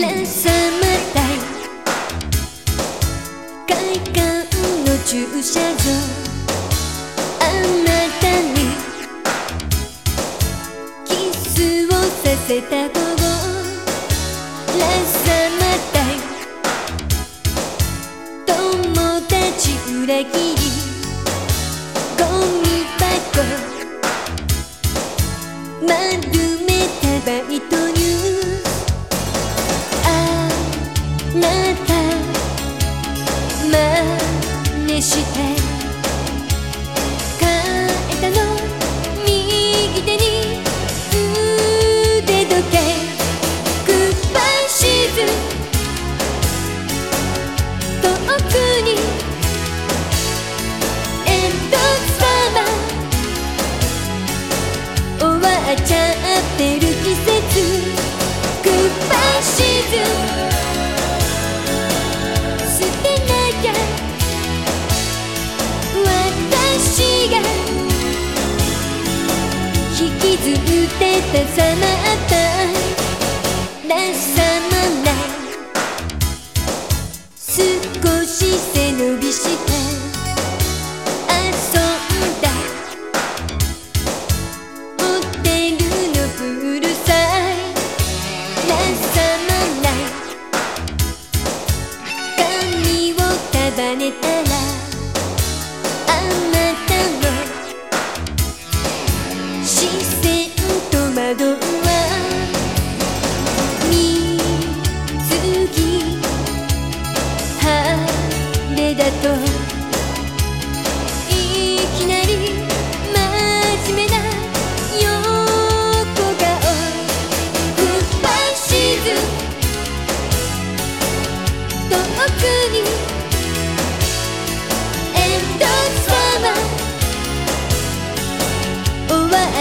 連さまたい。会館の駐車うあなたにキスをさせた午後ラサマタイ。友達裏切り。また真似してってたさまったらさまない少し背伸びして遊んだホテルのプールサイらさまない髪を束ねた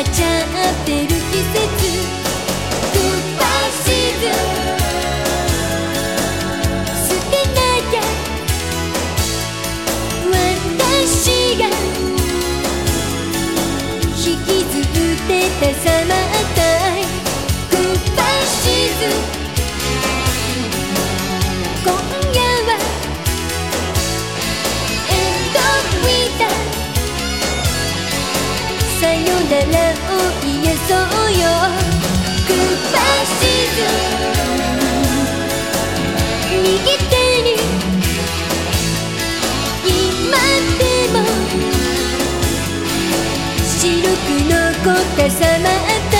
っちゃ。ってる季節グッバイシーズン捨てなきゃ。私が引きずってたさまたいグッバイシーズンさよならを言えそうよ。グッバイシーズン。右手に今でも白く残ったさま